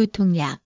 두통약.